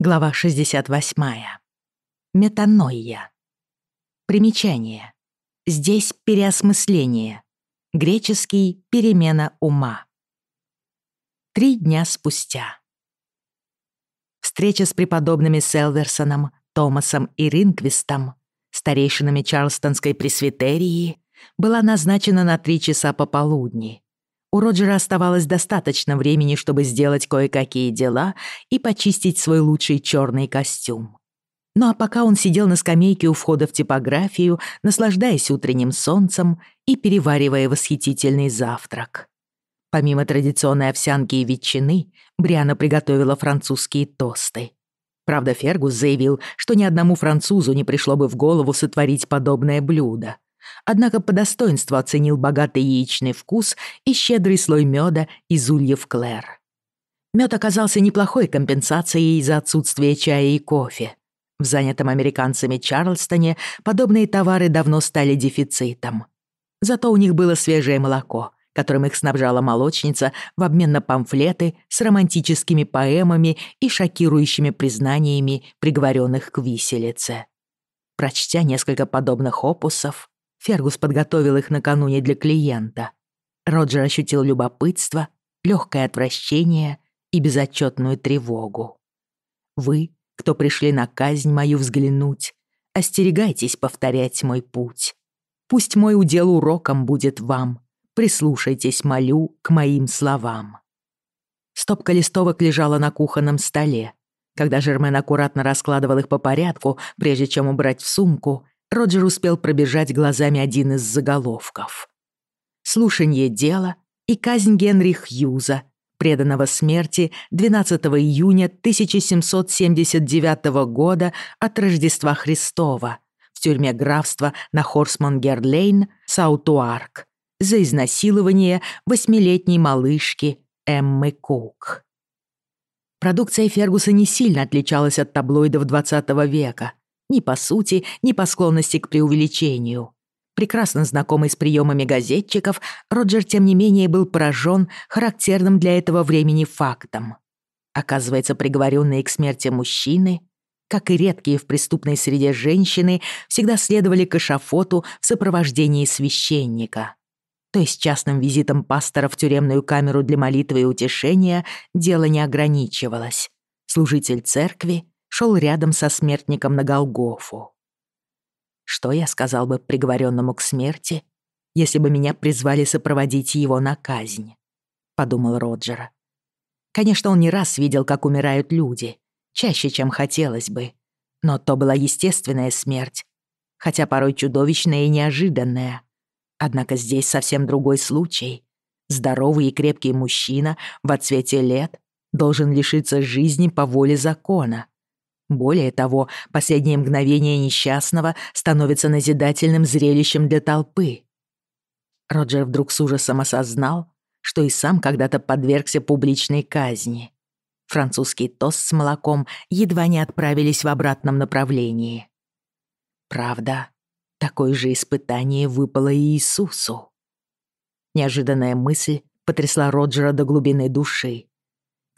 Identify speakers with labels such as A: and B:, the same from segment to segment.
A: Глава 68. Метаноия. Примечание. Здесь переосмысление. Греческий «перемена ума». Три дня спустя. Встреча с преподобными Селверсоном, Томасом и Ринквистом, старейшинами Чарлстонской пресвитерии, была назначена на три часа пополудни. У У Роджера оставалось достаточно времени, чтобы сделать кое-какие дела и почистить свой лучший черный костюм. Ну а пока он сидел на скамейке у входа в типографию, наслаждаясь утренним солнцем и переваривая восхитительный завтрак. Помимо традиционной овсянки и ветчины, Бриана приготовила французские тосты. Правда, Фергус заявил, что ни одному французу не пришло бы в голову сотворить подобное блюдо — однако по достоинству оценил богатый яичный вкус и щедрый слой меда из ульев Клэр. Мед оказался неплохой компенсацией за отсутствие чая и кофе. В занятом американцами Чарльстоне подобные товары давно стали дефицитом. Зато у них было свежее молоко, которым их снабжала молочница в обмен на памфлеты с романтическими поэмами и шокирующими признаниями приговоренных к виселице. Прочтя несколько подобных опусов, Фергус подготовил их накануне для клиента. Роджер ощутил любопытство, легкое отвращение и безотчетную тревогу. Вы, кто пришли на казнь мою взглянуть, остерегайтесь повторять мой путь. Пусть мой удел уроком будет вам. Прислушайтесь, молю, к моим словам. Стопка листовок лежала на кухонном столе. Когда Жермен аккуратно раскладывал их по порядку, прежде чем убрать в сумку, Роджер успел пробежать глазами один из заголовков. слушание дела и казнь Генри Хьюза, преданного смерти 12 июня 1779 года от Рождества Христова в тюрьме графства на Хорсмонгерлейн, Саутуарк, за изнасилование восьмилетней малышки Эммы Кук». Продукция Фергуса не сильно отличалась от таблоидов 20 века, ни по сути, ни по склонности к преувеличению. Прекрасно знакомый с приемами газетчиков, Роджер, тем не менее, был поражен характерным для этого времени фактом. Оказывается, приговоренные к смерти мужчины, как и редкие в преступной среде женщины, всегда следовали к эшафоту в сопровождении священника. То есть частным визитом пастора в тюремную камеру для молитвы и утешения дело не ограничивалось. Служитель церкви шел рядом со смертником на Голгофу. Что я сказал бы приговоренному к смерти, если бы меня призвали сопроводить его на казнь? Подумал Роджер. Конечно, он не раз видел, как умирают люди, чаще, чем хотелось бы. Но то была естественная смерть, хотя порой чудовищная и неожиданная. Однако здесь совсем другой случай. Здоровый и крепкий мужчина в отцвете лет должен лишиться жизни по воле закона, Более того, последнее мгновение несчастного становится назидательным зрелищем для толпы. Роджер вдруг с ужасом осознал, что и сам когда-то подвергся публичной казни. Французский тост с молоком едва не отправились в обратном направлении. Правда, такое же испытание выпало и Иисусу. Неожиданная мысль потрясла Роджера до глубины души.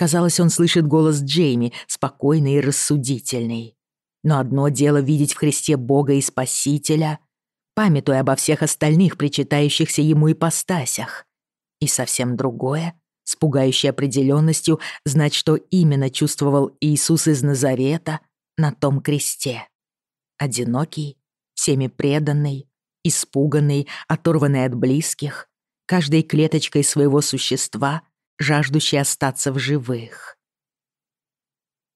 A: Казалось, он слышит голос Джейми, спокойный и рассудительный. Но одно дело видеть в Христе Бога и Спасителя, памятуя обо всех остальных причитающихся ему ипостасях. И совсем другое, с пугающей определенностью, знать, что именно чувствовал Иисус из Назарета на том кресте. Одинокий, всеми преданный, испуганный, оторванный от близких, каждой клеточкой своего существа — жаждущий остаться в живых.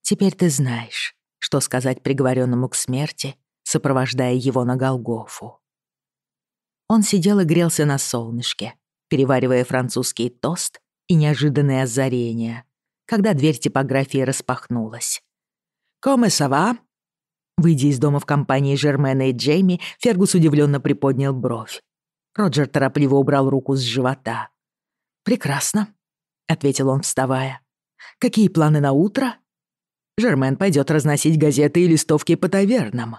A: Теперь ты знаешь, что сказать приговоренному к смерти, сопровождая его на Голгофу. Он сидел и грелся на солнышке, переваривая французский тост и неожиданное озарение, когда дверь типографии распахнулась. «Коме сава?» Выйдя из дома в компании Жермена и Джейми, Фергус удивленно приподнял бровь. Роджер торопливо убрал руку с живота. «Прекрасно. — — ответил он, вставая. «Какие планы на утро?» «Жермен пойдет разносить газеты и листовки по тавернам».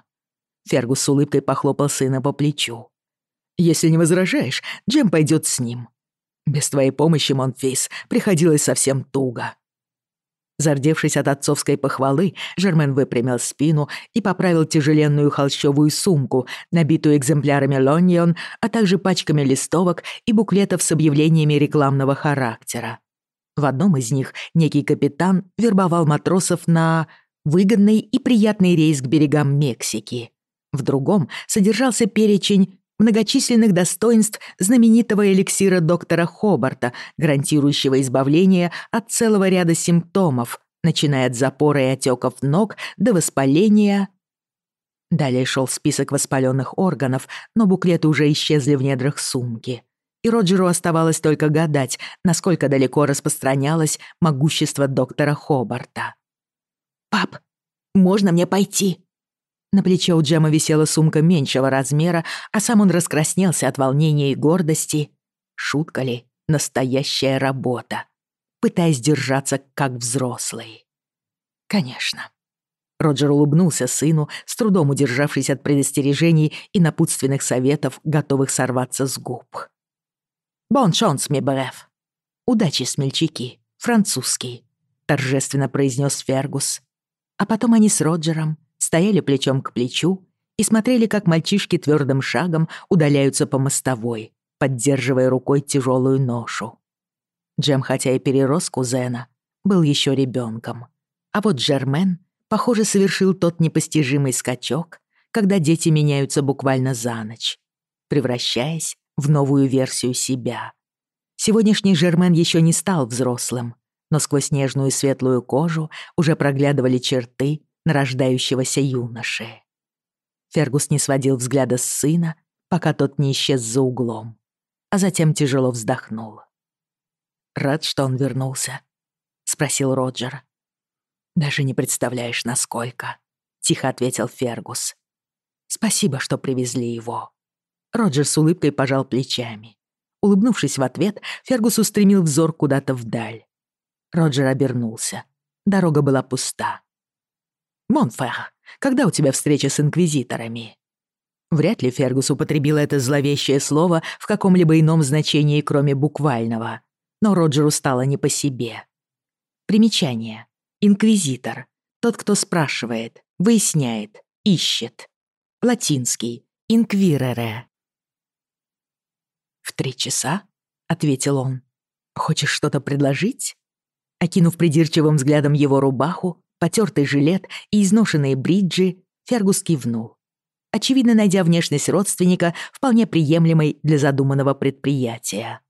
A: Фергус с улыбкой похлопал сына по плечу. «Если не возражаешь, Джем пойдет с ним. Без твоей помощи, Монфейс, приходилось совсем туго». Зардевшись от отцовской похвалы, Жермен выпрямил спину и поправил тяжеленную холщовую сумку, набитую экземплярами L'Oignon, а также пачками листовок и буклетов с объявлениями рекламного характера. В одном из них некий капитан вербовал матросов на выгодный и приятный рейс к берегам Мексики. В другом содержался перечень многочисленных достоинств знаменитого эликсира доктора Хобарта, гарантирующего избавление от целого ряда симптомов, начиная от запора и отеков ног до воспаления. Далее шел список воспаленных органов, но буклеты уже исчезли в недрах сумки и Роджеру оставалось только гадать, насколько далеко распространялось могущество доктора Хобарта.
B: «Пап, можно мне пойти?»
A: На плече у Джема висела сумка меньшего размера, а сам он раскраснелся от волнения и гордости. Шутка ли? Настоящая работа. Пытаясь держаться как взрослый. «Конечно». Роджер улыбнулся сыну, с трудом удержавшись от предостережений и напутственных советов, готовых сорваться с губ. «Бон шанс, ми бреф!» «Удачи, смельчаки, французский», — торжественно произнес Фергус. А потом они с Роджером стояли плечом к плечу и смотрели, как мальчишки твердым шагом удаляются по мостовой, поддерживая рукой тяжелую ношу. Джем, хотя и перерос кузена, был еще ребенком. А вот Джермен, похоже, совершил тот непостижимый скачок, когда дети меняются буквально за ночь, превращаясь в новую версию себя. Сегодняшний Жермен еще не стал взрослым, но сквозь нежную светлую кожу уже проглядывали черты нарождающегося юноши. Фергус не сводил взгляда с сына, пока тот не исчез за углом, а затем тяжело вздохнул. «Рад, что он вернулся?» — спросил Роджер. «Даже не представляешь, насколько», — тихо ответил Фергус. «Спасибо, что привезли его». Роджер с улыбкой пожал плечами. Улыбнувшись в ответ, Фергус устремил взор куда-то вдаль. Роджер обернулся. Дорога была пуста. «Монфер, когда у тебя встреча с инквизиторами?» Вряд ли Фергус употребил это зловещее слово в каком-либо ином значении, кроме буквального. Но Роджеру стало не по себе. Примечание. Инквизитор. Тот, кто спрашивает, выясняет, ищет. Латинский. Инквирере. «В три часа?» — ответил он. «Хочешь что-то предложить?» Окинув придирчивым взглядом его рубаху, потертый жилет и изношенные бриджи, Фергус кивнул, очевидно найдя внешность родственника вполне приемлемой для задуманного предприятия.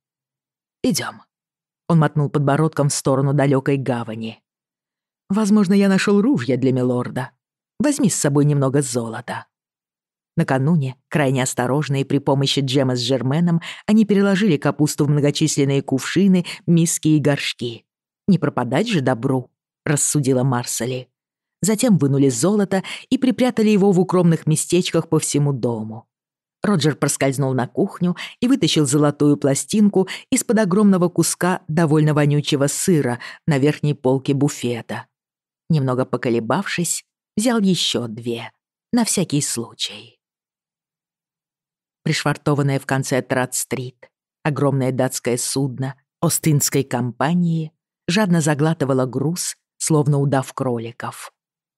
A: «Идем». Он мотнул подбородком в сторону далекой гавани. «Возможно, я нашел ружья для милорда. Возьми с собой немного золота». Накануне, крайне осторожно и при помощи Джема с Жерменом, они переложили капусту в многочисленные кувшины, миски и горшки. «Не пропадать же добру», — рассудила Марсели. Затем вынули золото и припрятали его в укромных местечках по всему дому. Роджер проскользнул на кухню и вытащил золотую пластинку из-под огромного куска довольно вонючего сыра на верхней полке буфета. Немного поколебавшись, взял еще две, на всякий случай пришвартованное в конце Трат-стрит. Огромное датское судно Остинской компании жадно заглатывало груз, словно удав кроликов.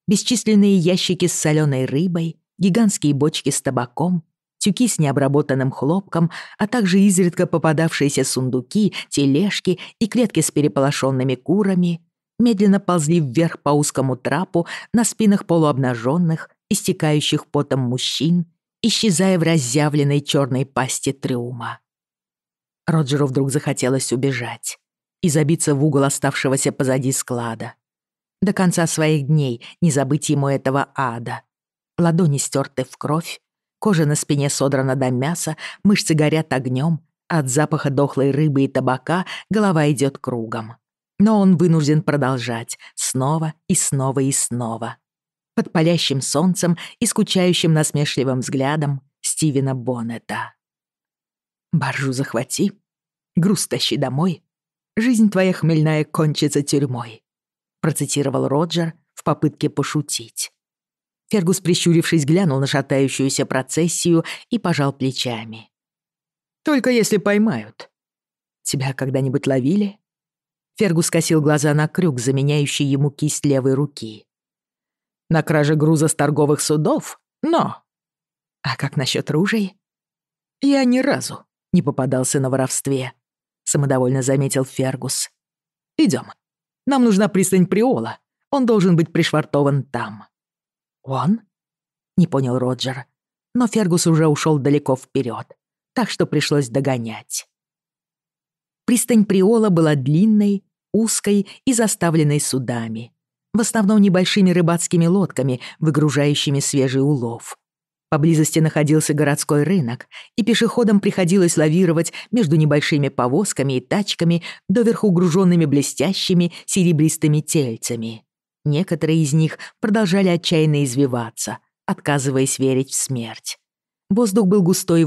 A: Бесчисленные ящики с соленой рыбой, гигантские бочки с табаком, тюки с необработанным хлопком, а также изредка попадавшиеся сундуки, тележки и клетки с переполошенными курами медленно ползли вверх по узкому трапу на спинах полуобнаженных, истекающих потом мужчин исчезая в разъявленной черной пасти трюма. Роджеру вдруг захотелось убежать и забиться в угол оставшегося позади склада. До конца своих дней не забыть ему этого ада. Ладони стерты в кровь, кожа на спине содрана до мяса, мышцы горят огнем, от запаха дохлой рыбы и табака голова идет кругом. Но он вынужден продолжать снова и снова и снова. под палящим солнцем и скучающим насмешливым взглядом Стивена Боннета. «Баржу захвати, груз тащи домой, жизнь твоя хмельная кончится тюрьмой», процитировал Роджер в попытке пошутить. Фергус, прищурившись, глянул на шатающуюся процессию и пожал плечами. «Только если поймают». «Тебя когда-нибудь ловили?» Фергус косил глаза на крюк, заменяющий ему кисть левой руки на краже груза с торговых судов, но... А как насчет ружей? Я ни разу не попадался на воровстве, самодовольно заметил Фергус. Идем. Нам нужна пристань Приола. Он должен быть пришвартован там. Он? Не понял Роджер. Но Фергус уже ушел далеко вперед, так что пришлось догонять. Пристань Приола была длинной, узкой и заставленной судами. В основном небольшими рыбацкими лодками, выгружающими свежий улов. Поблизости находился городской рынок, и пешеходам приходилось лавировать между небольшими повозками и тачками, доверху груженными блестящими серебристыми тельцами. Некоторые из них продолжали отчаянно извиваться, отказываясь верить в смерть. Воздух был густой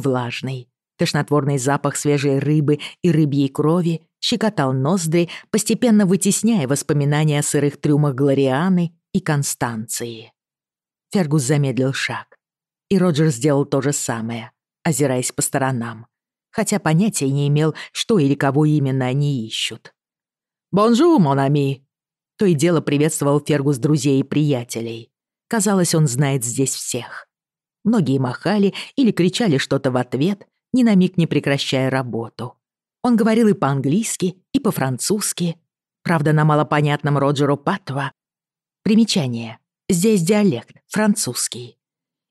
A: и влажный. Тошнотворный запах свежей рыбы и рыбьей крови щекотал ноздри, постепенно вытесняя воспоминания о сырых трюмах Глорианы и Констанции. Фергус замедлил шаг и Роджер сделал то же самое, озираясь по сторонам, хотя понятия не имел, что или кого именно они ищут. «Бонжур, Монами!» То и дело приветствовал Фергус друзей и приятелей. Казалось, он знает здесь всех. Многие махали или кричали что-то в ответ, ни на миг не прекращая работу. Он говорил и по-английски, и по-французски. Правда, на малопонятном Роджеру Патва. Примечание. Здесь диалект, французский.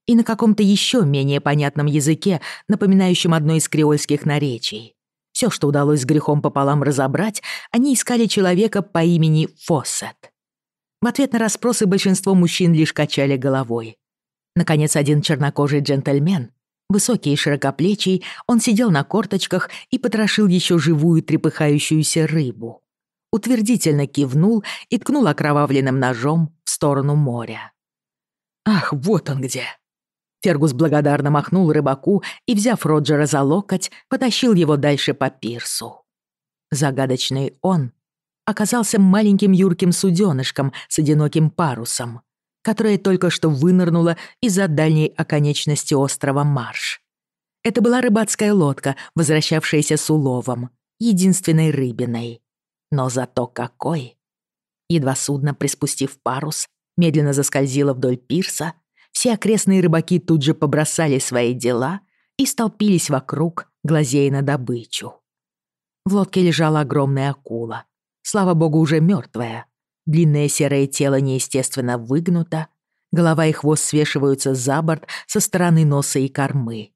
A: И на каком-то еще менее понятном языке, напоминающем одно из креольских наречий. Все, что удалось с грехом пополам разобрать, они искали человека по имени Фоссет. В ответ на расспросы большинство мужчин лишь качали головой. Наконец, один чернокожий джентльмен, Высокий высокие широкоплечий, он сидел на корточках и потрошил еще живую трепыхающуюся рыбу. Утвердительно кивнул и ткнул окровавленным ножом в сторону моря. «Ах, вот он где!» Фергус благодарно махнул рыбаку и, взяв Роджера за локоть, потащил его дальше по пирсу. Загадочный он оказался маленьким юрким суденышком с одиноким парусом — которая только что вынырнула из-за дальней оконечности острова Марш. Это была рыбацкая лодка, возвращавшаяся с уловом, единственной рыбиной. Но зато какой! Едва судно, приспустив парус, медленно заскользило вдоль пирса, все окрестные рыбаки тут же побросали свои дела и столпились вокруг, глазея на добычу. В лодке лежала огромная акула, слава богу, уже мертвая, длинное серое тело неестественно выгнуто, голова и хвост свешиваются за борт со стороны носа и кормы.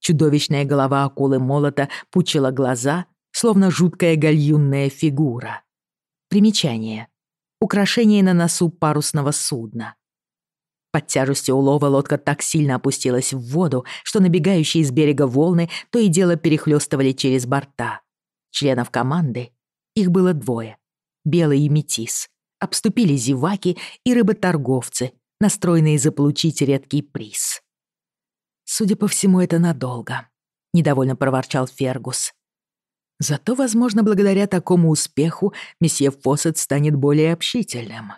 A: Чудовищная голова акулы-молота пучила глаза, словно жуткая гальюнная фигура. Примечание. Украшение на носу парусного судна. Под тяжестью улова лодка так сильно опустилась в воду, что набегающие с берега волны то и дело перехлёстывали через борта. Членов команды, их было двое, белый и метис, обступили зеваки и рыботорговцы, настроенные заполучить редкий приз. «Судя по всему, это надолго», — недовольно проворчал Фергус. «Зато, возможно, благодаря такому успеху месье Фоссет станет более общительным.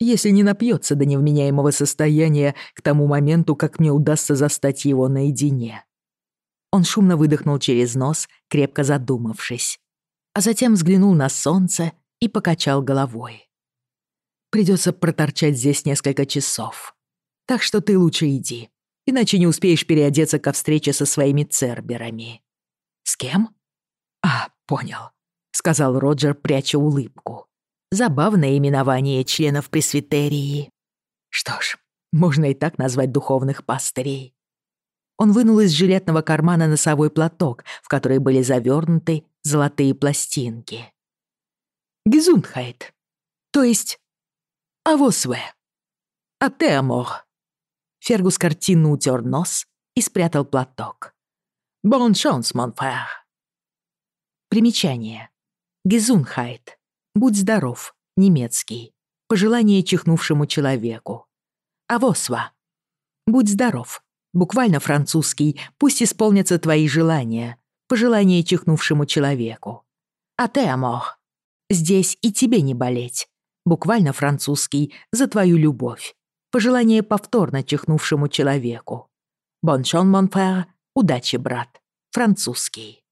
A: Если не напьется до невменяемого состояния к тому моменту, как мне удастся застать его наедине». Он шумно выдохнул через нос, крепко задумавшись, а затем взглянул на солнце и покачал головой придется проторчать здесь несколько часов. Так что ты лучше иди, иначе не успеешь переодеться ко встрече со своими церберами». «С кем?» «А, понял», — сказал Роджер, пряча улыбку. «Забавное именование членов пресвитерии». «Что ж, можно и так назвать духовных пастырей». Он вынул из жилетного кармана носовой платок, в который были завернуты золотые пластинки. «Гизунхайт, то есть «Авосве», «Атеамор». Фергус картинно утер нос и спрятал платок. «Бон шанс, монфер». Примечание. Гезунхайт «Будь здоров», немецкий, пожелание чихнувшему человеку. «Авосва», «Будь здоров», буквально французский, пусть исполнятся твои желания, пожелание чихнувшему человеку. «А ты, амор», «Здесь и тебе не болеть», буквально французский, за твою любовь. Пожелание повторно чихнувшему человеку. Боншон, монфер, удачи, брат. Французский.